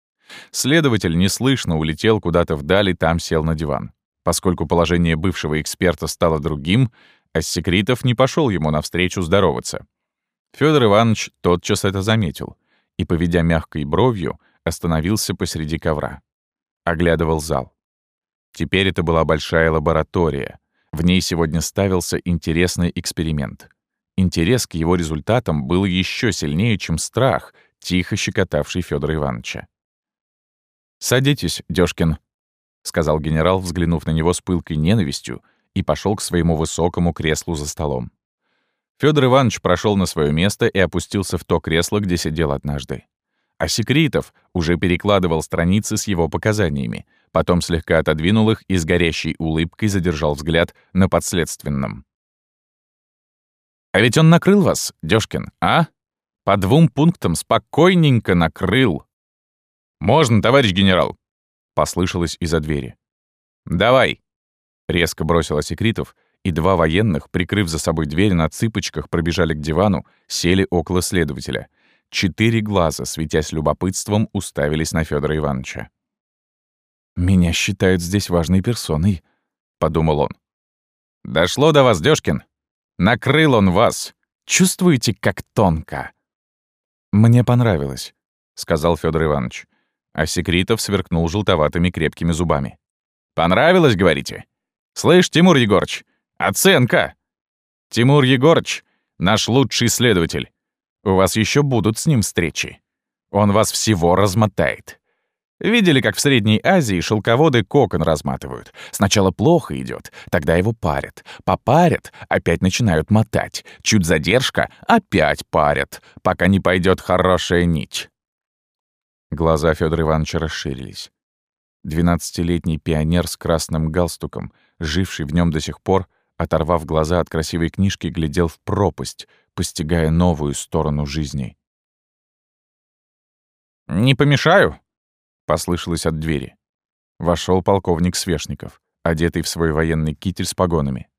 Следователь неслышно улетел куда-то вдали, там сел на диван. Поскольку положение бывшего эксперта стало другим, Ассекритов не пошел ему навстречу здороваться. Федор Иванович тотчас это заметил и, поведя мягкой бровью, остановился посреди ковра. Оглядывал зал. Теперь это была большая лаборатория. В ней сегодня ставился интересный эксперимент. Интерес к его результатам был еще сильнее, чем страх, тихо щекотавший Федора Ивановича. «Садитесь, Дёшкин», — сказал генерал, взглянув на него с пылкой ненавистью, и пошел к своему высокому креслу за столом. Федор Иванович прошел на свое место и опустился в то кресло, где сидел однажды. А Секритов уже перекладывал страницы с его показаниями, потом слегка отодвинул их и с горящей улыбкой задержал взгляд на подследственном. «А ведь он накрыл вас, Дёшкин, а? По двум пунктам спокойненько накрыл. Можно, товарищ генерал?» — послышалось из-за двери. «Давай!» — резко бросил Осекритов, и два военных, прикрыв за собой дверь на цыпочках, пробежали к дивану, сели около следователя. Четыре глаза, светясь любопытством, уставились на Федора Ивановича. «Меня считают здесь важной персоной», — подумал он. «Дошло до вас, Дёшкин. Накрыл он вас. Чувствуете, как тонко?» «Мне понравилось», — сказал Федор Иванович а Секритов сверкнул желтоватыми крепкими зубами. «Понравилось, говорите? Слышь, Тимур Егорыч, оценка! Тимур Егорыч — наш лучший следователь. У вас еще будут с ним встречи. Он вас всего размотает. Видели, как в Средней Азии шелководы кокон разматывают? Сначала плохо идет, тогда его парят. Попарят, опять начинают мотать. Чуть задержка, опять парят, пока не пойдет хорошая нить. Глаза Федора Ивановича расширились. Двенадцатилетний пионер с красным галстуком, живший в нем до сих пор, оторвав глаза от красивой книжки, глядел в пропасть, постигая новую сторону жизни. «Не помешаю?» — послышалось от двери. Вошел полковник Свешников, одетый в свой военный китель с погонами.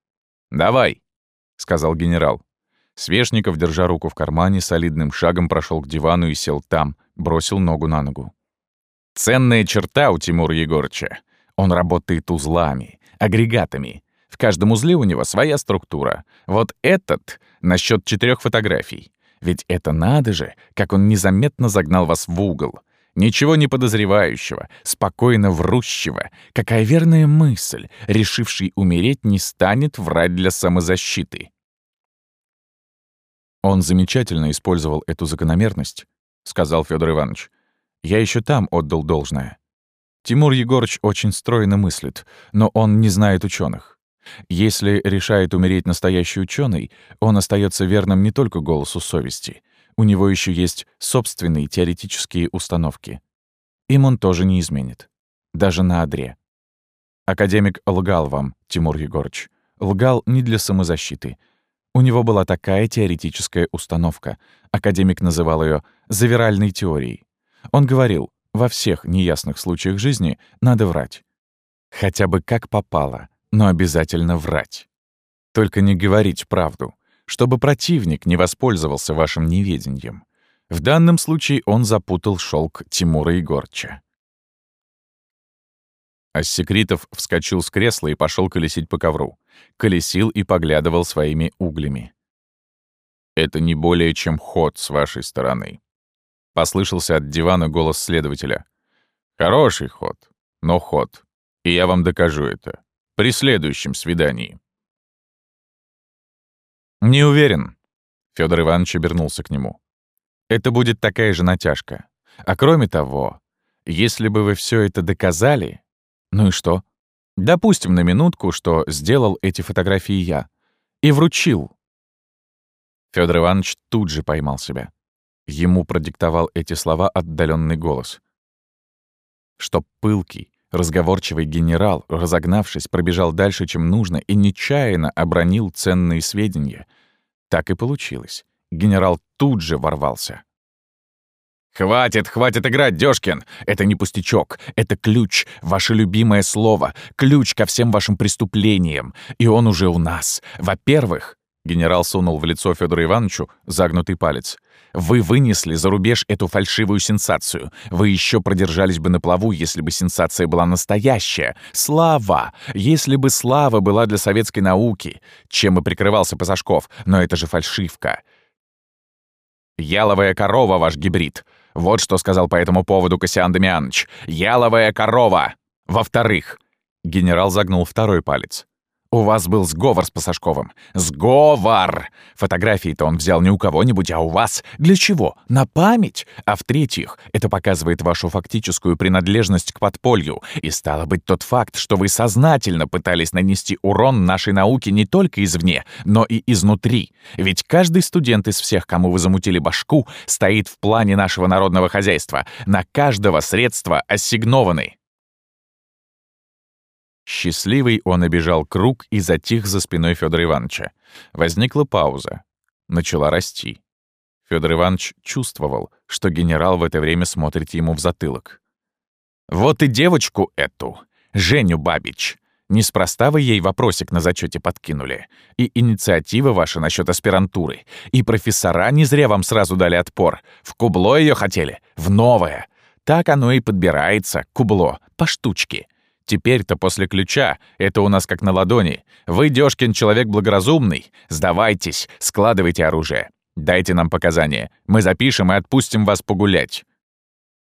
«Давай!» — сказал генерал. Свешников, держа руку в кармане, солидным шагом прошел к дивану и сел там, бросил ногу на ногу. «Ценная черта у Тимура Егорыча. Он работает узлами, агрегатами. В каждом узле у него своя структура. Вот этот насчет четырех фотографий. Ведь это надо же, как он незаметно загнал вас в угол. Ничего не подозревающего, спокойно врущего. Какая верная мысль, решивший умереть не станет врать для самозащиты. Он замечательно использовал эту закономерность, сказал Федор Иванович. Я еще там отдал должное. Тимур Егорыч очень стройно мыслит, но он не знает ученых. Если решает умереть настоящий ученый, он остается верным не только голосу совести. У него еще есть собственные теоретические установки. Им он тоже не изменит. Даже на одре. Академик лгал вам, Тимур Егорыч. Лгал не для самозащиты — у него была такая теоретическая установка. Академик называл ее «завиральной теорией». Он говорил, во всех неясных случаях жизни надо врать. Хотя бы как попало, но обязательно врать. Только не говорить правду, чтобы противник не воспользовался вашим неведением. В данном случае он запутал шелк Тимура Егорча. Ассекритов вскочил с кресла и пошел колесить по ковру. Колесил и поглядывал своими углями. Это не более чем ход с вашей стороны. Послышался от дивана голос следователя. Хороший ход, но ход. И я вам докажу это. При следующем свидании. Не уверен. Федор Иванович обернулся к нему. Это будет такая же натяжка. А кроме того, если бы вы все это доказали, ну и что? Допустим на минутку, что сделал эти фотографии я. И вручил. Федор Иванович тут же поймал себя. Ему продиктовал эти слова отдаленный голос. Чтоб пылкий, разговорчивый генерал, разогнавшись, пробежал дальше, чем нужно, и нечаянно обронил ценные сведения. Так и получилось. Генерал тут же ворвался. «Хватит, хватит играть, Дёшкин! Это не пустячок, это ключ, ваше любимое слово, ключ ко всем вашим преступлениям, и он уже у нас. Во-первых, Генерал сунул в лицо Федору Ивановичу загнутый палец. «Вы вынесли за рубеж эту фальшивую сенсацию. Вы еще продержались бы на плаву, если бы сенсация была настоящая. Слава! Если бы слава была для советской науки, чем и прикрывался Пасашков. Но это же фальшивка. «Яловая корова, ваш гибрид!» Вот что сказал по этому поводу Кассиан Дамианович. «Яловая корова!» Во-вторых, генерал загнул второй палец. У вас был сговор с Пасашковым. Сговор! Фотографии-то он взял не у кого-нибудь, а у вас. Для чего? На память? А в-третьих, это показывает вашу фактическую принадлежность к подполью. И стало быть тот факт, что вы сознательно пытались нанести урон нашей науке не только извне, но и изнутри. Ведь каждый студент из всех, кому вы замутили башку, стоит в плане нашего народного хозяйства. На каждого средства ассигнованы. Счастливый он обежал круг и затих за спиной Федора Ивановича. Возникла пауза. Начала расти. Федор Иванович чувствовал, что генерал в это время смотрит ему в затылок. «Вот и девочку эту, Женю Бабич. Неспроста вы ей вопросик на зачете подкинули. И инициатива ваша насчет аспирантуры. И профессора не зря вам сразу дали отпор. В кубло ее хотели, в новое. Так оно и подбирается, кубло, по штучке. Теперь-то после ключа, это у нас как на ладони. Вы, Дёшкин, человек благоразумный. Сдавайтесь, складывайте оружие. Дайте нам показания. Мы запишем и отпустим вас погулять».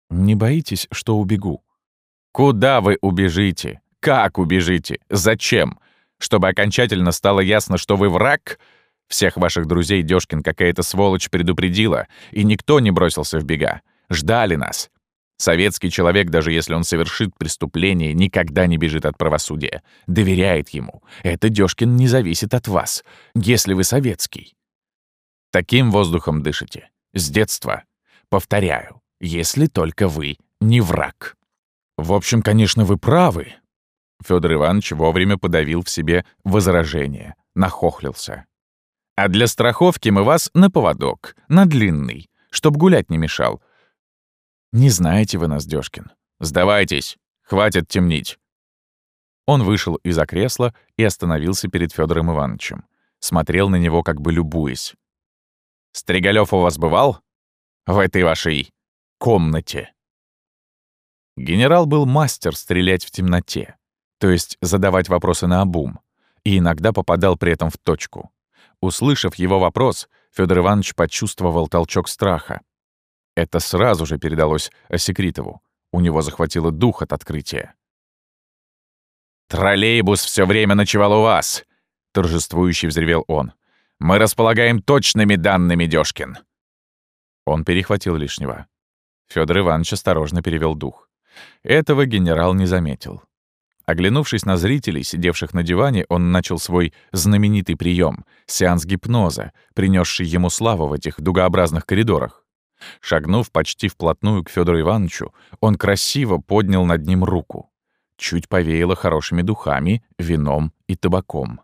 «Не боитесь, что убегу?» «Куда вы убежите? Как убежите? Зачем? Чтобы окончательно стало ясно, что вы враг?» Всех ваших друзей Дёшкин какая-то сволочь предупредила, и никто не бросился в бега. Ждали нас. Советский человек, даже если он совершит преступление, никогда не бежит от правосудия. Доверяет ему. Это, Дёшкин, не зависит от вас, если вы советский. Таким воздухом дышите. С детства. Повторяю, если только вы не враг. В общем, конечно, вы правы. Федор Иванович вовремя подавил в себе возражение, нахохлился. А для страховки мы вас на поводок, на длинный, чтоб гулять не мешал, «Не знаете вы нас, Дёшкин. Сдавайтесь. Хватит темнить». Он вышел из-за кресла и остановился перед Федором Ивановичем. Смотрел на него, как бы любуясь. «Стригалёв у вас бывал? В этой вашей комнате?» Генерал был мастер стрелять в темноте, то есть задавать вопросы на обум, и иногда попадал при этом в точку. Услышав его вопрос, Федор Иванович почувствовал толчок страха. Это сразу же передалось Осекритову. У него захватило дух от открытия. «Троллейбус все время ночевал у вас!» — торжествующе взревел он. «Мы располагаем точными данными, Дёшкин!» Он перехватил лишнего. Федор Иванович осторожно перевел дух. Этого генерал не заметил. Оглянувшись на зрителей, сидевших на диване, он начал свой знаменитый прием — сеанс гипноза, принесший ему славу в этих дугообразных коридорах. Шагнув почти вплотную к Федору Ивановичу, он красиво поднял над ним руку. Чуть повеяло хорошими духами, вином и табаком.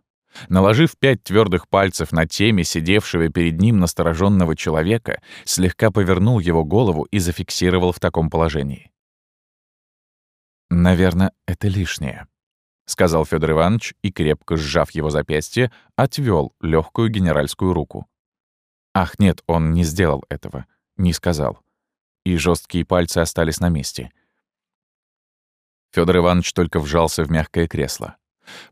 Наложив пять твердых пальцев на теме сидевшего перед ним настороженного человека, слегка повернул его голову и зафиксировал в таком положении. «Наверное, это лишнее», — сказал Федор Иванович и, крепко сжав его запястье, отвел легкую генеральскую руку. Ах, нет, он не сделал этого. Не сказал. И жесткие пальцы остались на месте. Федор Иванович только вжался в мягкое кресло.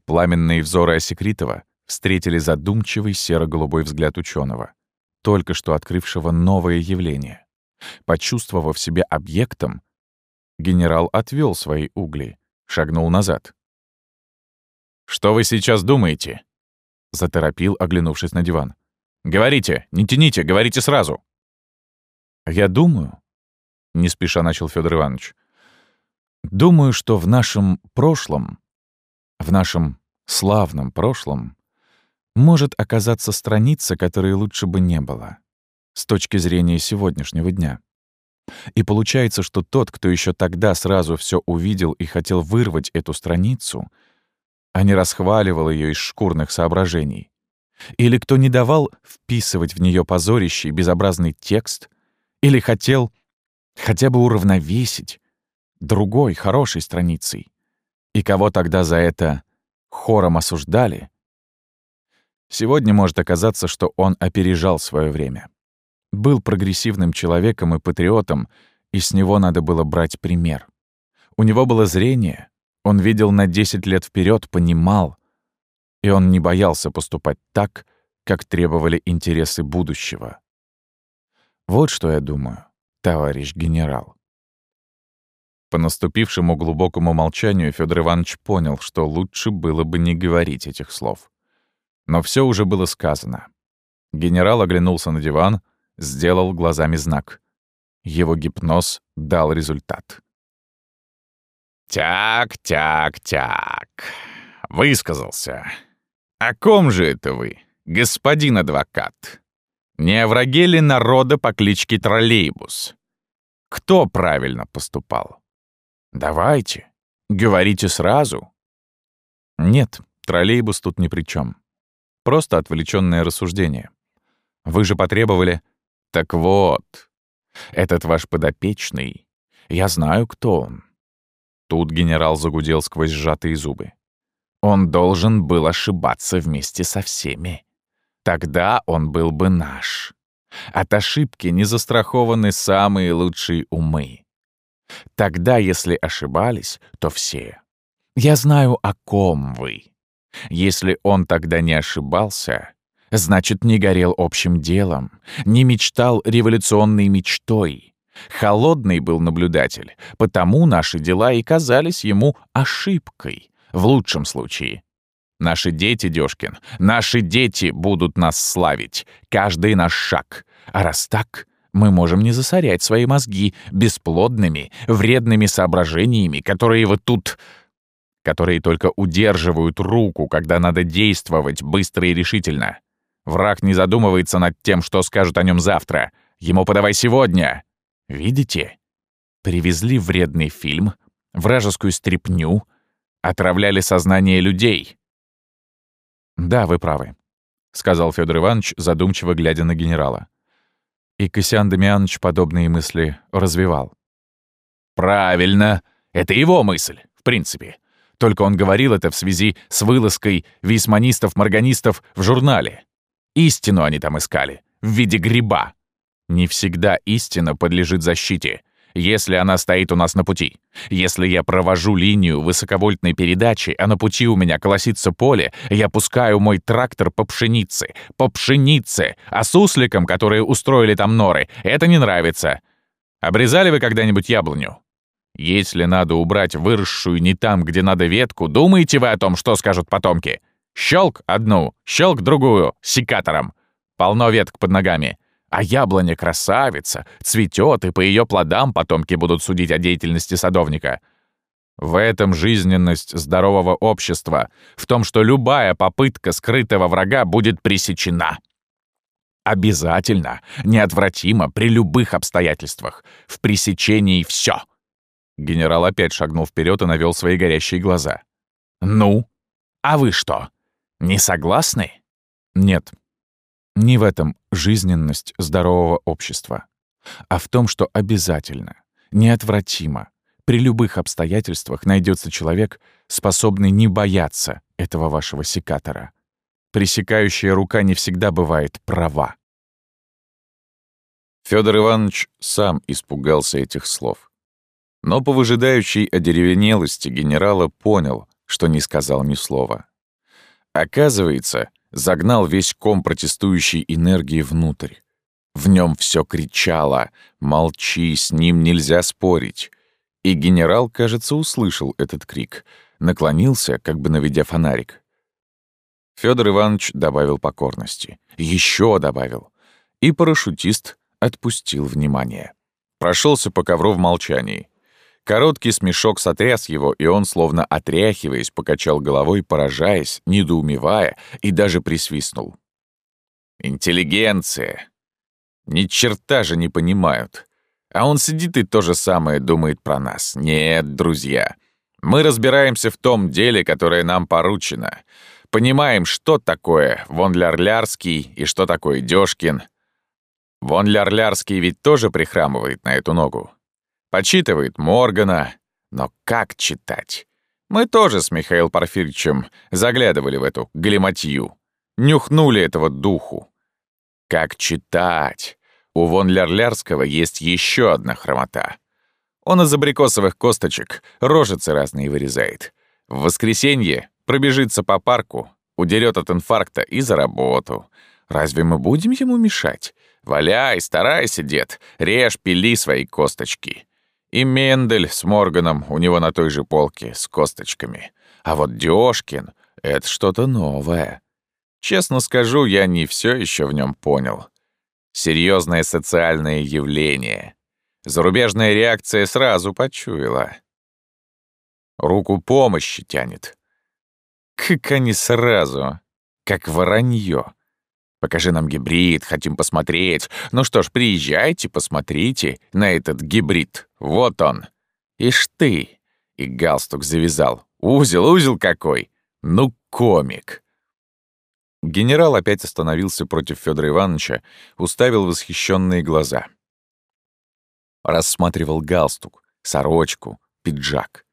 Пламенные взоры Осекритова встретили задумчивый серо-голубой взгляд ученого. только что открывшего новое явление. Почувствовав себя объектом, генерал отвел свои угли, шагнул назад. «Что вы сейчас думаете?» — заторопил, оглянувшись на диван. «Говорите, не тяните, говорите сразу!» «Я думаю», — не спеша начал Федор Иванович, «думаю, что в нашем прошлом, в нашем славном прошлом, может оказаться страница, которой лучше бы не было, с точки зрения сегодняшнего дня. И получается, что тот, кто еще тогда сразу все увидел и хотел вырвать эту страницу, а не расхваливал ее из шкурных соображений, или кто не давал вписывать в нее позорящий безобразный текст, или хотел хотя бы уравновесить другой, хорошей страницей, и кого тогда за это хором осуждали, сегодня может оказаться, что он опережал свое время. Был прогрессивным человеком и патриотом, и с него надо было брать пример. У него было зрение, он видел на 10 лет вперед, понимал, и он не боялся поступать так, как требовали интересы будущего. Вот что я думаю, товарищ генерал. По наступившему глубокому молчанию Федор Иванович понял, что лучше было бы не говорить этих слов. Но все уже было сказано. Генерал оглянулся на диван, сделал глазами знак. Его гипноз дал результат. «Тяк, тяк, тяк. Высказался. О ком же это вы, господин адвокат? Не о враге ли народа по кличке Троллейбус? Кто правильно поступал? Давайте, говорите сразу». «Нет, троллейбус тут ни при чем. Просто отвлеченное рассуждение. Вы же потребовали... Так вот, этот ваш подопечный, я знаю, кто он. Тут генерал загудел сквозь сжатые зубы. Он должен был ошибаться вместе со всеми. Тогда он был бы наш. От ошибки не застрахованы самые лучшие умы. Тогда, если ошибались, то все. Я знаю, о ком вы. Если он тогда не ошибался, значит, не горел общим делом, не мечтал революционной мечтой. Холодный был наблюдатель, потому наши дела и казались ему ошибкой, в лучшем случае. Наши дети, Дёшкин, наши дети будут нас славить, каждый наш шаг. А раз так, мы можем не засорять свои мозги бесплодными, вредными соображениями, которые вы тут которые только удерживают руку, когда надо действовать быстро и решительно. Враг не задумывается над тем, что скажут о нем завтра. Ему подавай сегодня. Видите? Привезли вредный фильм, вражескую стряпню, отравляли сознание людей. «Да, вы правы», — сказал Федор Иванович, задумчиво глядя на генерала. И Косян Дамианович подобные мысли развивал. «Правильно. Это его мысль, в принципе. Только он говорил это в связи с вылазкой висманистов-морганистов в журнале. Истину они там искали, в виде гриба. Не всегда истина подлежит защите, если она стоит у нас на пути. Если я провожу линию высоковольтной передачи, а на пути у меня колосится поле, я пускаю мой трактор по пшенице, по пшенице, а сусликам, которые устроили там норы, это не нравится. Обрезали вы когда-нибудь яблоню? Если надо убрать выросшую не там, где надо ветку, думаете вы о том, что скажут потомки? Щелк одну, щелк другую, секатором. Полно веток под ногами. А яблоня красавица, цветет, и по ее плодам потомки будут судить о деятельности садовника. В этом жизненность здорового общества, в том, что любая попытка скрытого врага будет пресечена. Обязательно, неотвратимо, при любых обстоятельствах. В пресечении все — Генерал опять шагнул вперед и навел свои горящие глаза. «Ну? А вы что, не согласны?» «Нет. Не в этом жизненность здорового общества, а в том, что обязательно, неотвратимо, при любых обстоятельствах найдется человек, способный не бояться этого вашего секатора. Пресекающая рука не всегда бывает права». Федор Иванович сам испугался этих слов. Но по выжидающей одеревенелости генерала понял, что не сказал ни слова. Оказывается, загнал весь ком протестующей энергии внутрь, В нем все кричало «Молчи, с ним нельзя спорить!» И генерал, кажется, услышал этот крик, наклонился, как бы наведя фонарик. Федор Иванович добавил покорности. Еще добавил. И парашютист отпустил внимание. Прошелся по ковру в молчании. Короткий смешок сотряс его, и он, словно отряхиваясь, покачал головой, поражаясь, недоумевая, и даже присвистнул. «Интеллигенция! Ни черта же не понимают. А он сидит и то же самое думает про нас. Нет, друзья, мы разбираемся в том деле, которое нам поручено. Понимаем, что такое Вон Лярлярский и что такое Дёшкин. Вон Лярлярский ведь тоже прихрамывает на эту ногу. Почитывает Моргана. Но как читать? Мы тоже с Михаилом Порфирьевичем заглядывали в эту галиматью. Нюхнули этого духу. Как читать? У Вон Лярлярского есть еще одна хромота. Он из абрикосовых косточек рожицы разные вырезает. В воскресенье пробежится по парку, удерет от инфаркта и за работу. Разве мы будем ему мешать? Валяй, старайся, дед, режь, пили свои косточки. И Мендель с Морганом у него на той же полке с косточками. А вот Дёшкин — это что-то новое. Честно скажу, я не все еще в нем понял. Серьезное социальное явление. Зарубежная реакция сразу почуяла. Руку помощи тянет. Как они сразу, как воронье. Покажи нам гибрид, хотим посмотреть. Ну что ж, приезжайте, посмотрите на этот гибрид. Вот он. Ишь ты. И галстук завязал. Узел, узел какой. Ну, комик. Генерал опять остановился против Федора Ивановича, уставил восхищенные глаза. Рассматривал галстук, сорочку, пиджак.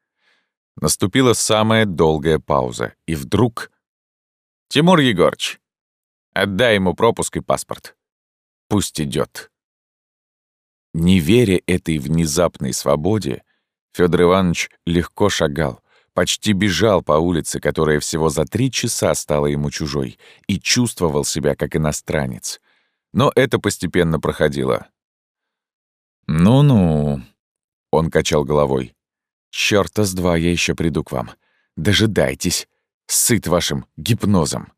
Наступила самая долгая пауза, и вдруг... «Тимур Егорыч, отдай ему пропуск и паспорт. Пусть идет. Не веря этой внезапной свободе, Федор Иванович легко шагал, почти бежал по улице, которая всего за три часа стала ему чужой, и чувствовал себя как иностранец. Но это постепенно проходило. «Ну-ну», — он качал головой. «Чёрта с два я еще приду к вам. Дожидайтесь. Сыт вашим гипнозом».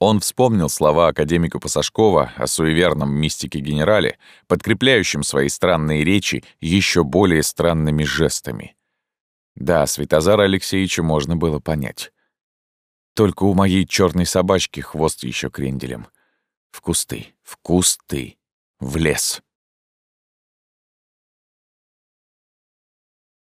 Он вспомнил слова академика Пасашкова о суеверном мистике-генерале, подкрепляющем свои странные речи еще более странными жестами. Да, Светозара Алексеевича можно было понять. Только у моей черной собачки хвост еще кренделем. В кусты, в кусты, в лес.